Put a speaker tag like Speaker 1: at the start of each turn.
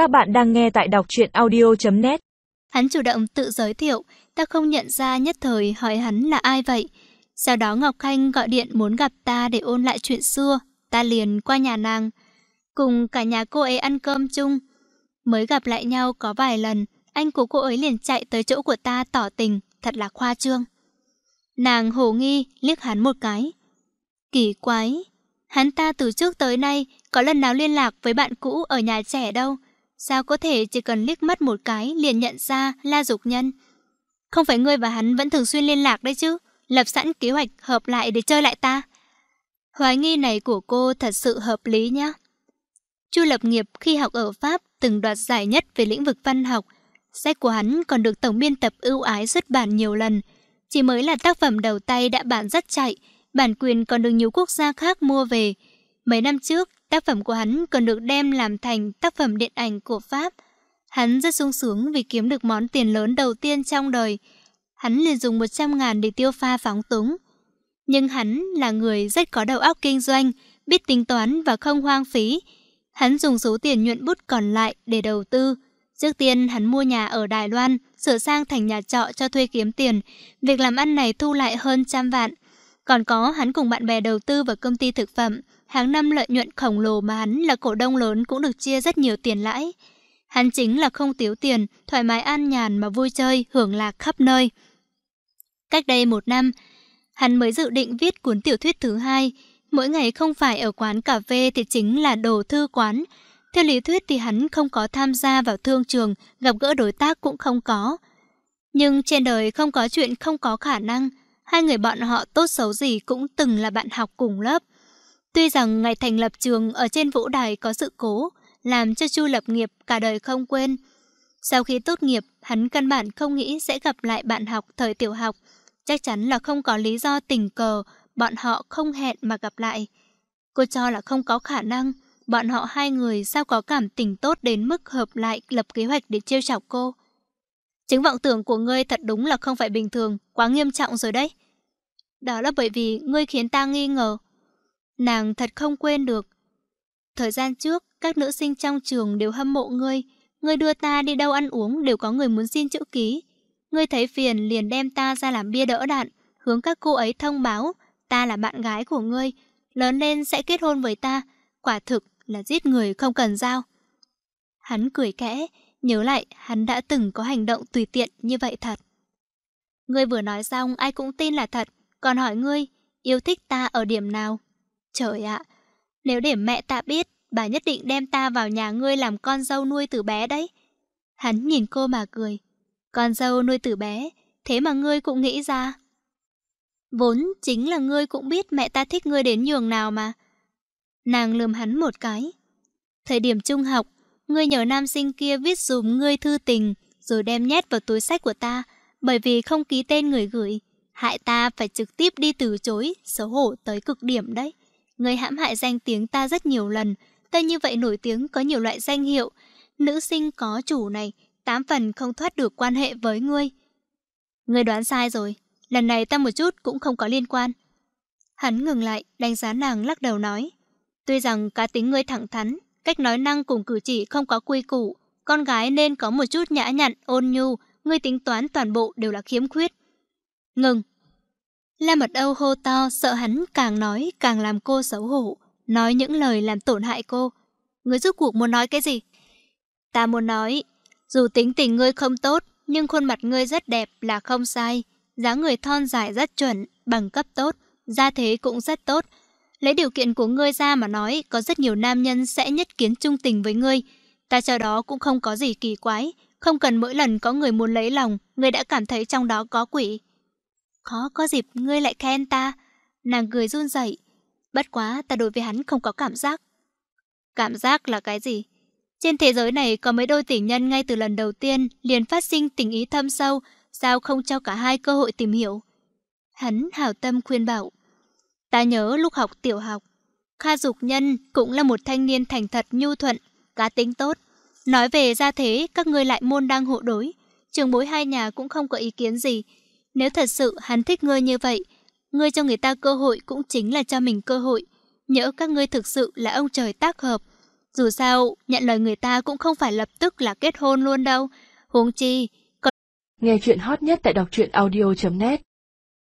Speaker 1: Các bạn đang nghe tại đọc truyện audio.net
Speaker 2: Hắn chủ động tự giới thiệu, ta không nhận ra nhất thời hỏi hắn là ai vậy. Sau đó Ngọc Khanh gọi điện muốn gặp ta để ôn lại chuyện xưa, ta liền qua nhà nàng. Cùng cả nhà cô ấy ăn cơm chung. Mới gặp lại nhau có vài lần, anh của cô ấy liền chạy tới chỗ của ta tỏ tình, thật là khoa trương. Nàng hồ nghi, liếc hắn một cái. Kỳ quái, hắn ta từ trước tới nay có lần nào liên lạc với bạn cũ ở nhà trẻ đâu. Sao có thể chỉ cần liếc mắt một cái liền nhận ra La Dục Nhân? Không phải ngươi và hắn vẫn thường xuyên liên lạc đấy chứ? Lập sẵn kế hoạch hợp lại để chơi lại ta. Hoài nghi này của cô thật sự hợp lý nhá. Chu Lập Nghiệp khi học ở Pháp từng đoạt giải nhất về lĩnh vực văn học. Sách của hắn còn được tổng biên tập ưu ái xuất bản nhiều lần. Chỉ mới là tác phẩm đầu tay đã bán rất chạy, bản quyền còn được nhiều quốc gia khác mua về. Mấy năm trước, tác phẩm của hắn còn được đem làm thành tác phẩm điện ảnh của Pháp. Hắn rất sung sướng vì kiếm được món tiền lớn đầu tiên trong đời. Hắn liền dùng 100 ngàn để tiêu pha phóng túng. Nhưng hắn là người rất có đầu óc kinh doanh, biết tính toán và không hoang phí. Hắn dùng số tiền nhuận bút còn lại để đầu tư. Trước tiên hắn mua nhà ở Đài Loan, sửa sang thành nhà trọ cho thuê kiếm tiền. Việc làm ăn này thu lại hơn trăm vạn. Còn có hắn cùng bạn bè đầu tư vào công ty thực phẩm, hàng năm lợi nhuận khổng lồ mà hắn là cổ đông lớn cũng được chia rất nhiều tiền lãi. Hắn chính là không thiếu tiền, thoải mái an nhàn mà vui chơi, hưởng lạc khắp nơi. Cách đây một năm, hắn mới dự định viết cuốn tiểu thuyết thứ hai. Mỗi ngày không phải ở quán cà phê thì chính là đồ thư quán. Theo lý thuyết thì hắn không có tham gia vào thương trường, gặp gỡ đối tác cũng không có. Nhưng trên đời không có chuyện không có khả năng. Hai người bọn họ tốt xấu gì cũng từng là bạn học cùng lớp. Tuy rằng ngày thành lập trường ở trên vũ đài có sự cố, làm cho Chu lập nghiệp cả đời không quên. Sau khi tốt nghiệp, hắn căn bản không nghĩ sẽ gặp lại bạn học thời tiểu học. Chắc chắn là không có lý do tình cờ, bọn họ không hẹn mà gặp lại. Cô cho là không có khả năng, bọn họ hai người sao có cảm tình tốt đến mức hợp lại lập kế hoạch để trêu chọc cô. Chứng vọng tưởng của ngươi thật đúng là không phải bình thường, quá nghiêm trọng rồi đấy. Đó là bởi vì ngươi khiến ta nghi ngờ. Nàng thật không quên được. Thời gian trước, các nữ sinh trong trường đều hâm mộ ngươi. Ngươi đưa ta đi đâu ăn uống đều có người muốn xin chữ ký. Ngươi thấy phiền liền đem ta ra làm bia đỡ đạn, hướng các cô ấy thông báo, ta là bạn gái của ngươi, lớn lên sẽ kết hôn với ta. Quả thực là giết người không cần dao. Hắn cười kẽ, nhớ lại hắn đã từng có hành động tùy tiện như vậy thật. Ngươi vừa nói xong ai cũng tin là thật, còn hỏi ngươi, yêu thích ta ở điểm nào? Trời ạ, nếu để mẹ ta biết, bà nhất định đem ta vào nhà ngươi làm con dâu nuôi từ bé đấy. Hắn nhìn cô mà cười. Con dâu nuôi từ bé, thế mà ngươi cũng nghĩ ra. Vốn chính là ngươi cũng biết mẹ ta thích ngươi đến nhường nào mà. Nàng lườm hắn một cái. Thời điểm trung học, ngươi nhờ nam sinh kia viết dùm ngươi thư tình, rồi đem nhét vào túi sách của ta, bởi vì không ký tên người gửi. Hại ta phải trực tiếp đi từ chối, xấu hổ tới cực điểm đấy. Ngươi hãm hại danh tiếng ta rất nhiều lần, ta như vậy nổi tiếng có nhiều loại danh hiệu. Nữ sinh có chủ này, tám phần không thoát được quan hệ với ngươi. Ngươi đoán sai rồi, lần này ta một chút cũng không có liên quan. Hắn ngừng lại, đánh giá nàng lắc đầu nói. Tuy rằng cá tính ngươi thẳng thắn, cách nói năng cùng cử chỉ không có quy củ, con gái nên có một chút nhã nhặn, ôn nhu, ngươi tính toán toàn bộ đều là khiếm khuyết. Ngừng. La Mật Âu hô to, sợ hắn càng nói càng làm cô xấu hổ, nói những lời làm tổn hại cô. Ngươi giúp cuộc muốn nói cái gì? Ta muốn nói, dù tính tình ngươi không tốt, nhưng khuôn mặt ngươi rất đẹp là không sai. dáng người thon dài rất chuẩn, bằng cấp tốt, gia thế cũng rất tốt. Lấy điều kiện của ngươi ra mà nói, có rất nhiều nam nhân sẽ nhất kiến trung tình với ngươi. Ta cho đó cũng không có gì kỳ quái, không cần mỗi lần có người muốn lấy lòng, ngươi đã cảm thấy trong đó có quỷ. Khó có dịp ngươi lại khen ta. Nàng cười run rẩy. Bất quá ta đối với hắn không có cảm giác. Cảm giác là cái gì? Trên thế giới này có mấy đôi tình nhân ngay từ lần đầu tiên liền phát sinh tình ý thâm sâu, sao không cho cả hai cơ hội tìm hiểu? Hắn hào tâm khuyên bảo. Ta nhớ lúc học tiểu học, Kha Dục Nhân cũng là một thanh niên thành thật nhu thuận, cá tính tốt. Nói về gia thế, các ngươi lại môn đang hộ đối. Trường bối hai nhà cũng không có ý kiến gì. Nếu thật sự hắn thích ngươi như vậy, ngươi cho người ta cơ hội cũng chính là cho mình cơ hội. Nhỡ các ngươi thực sự là ông trời tác hợp. Dù sao, nhận lời người ta cũng không phải lập tức là kết hôn luôn đâu. Huống chi, còn...
Speaker 1: Nghe chuyện hot nhất tại đọc truyện audio.net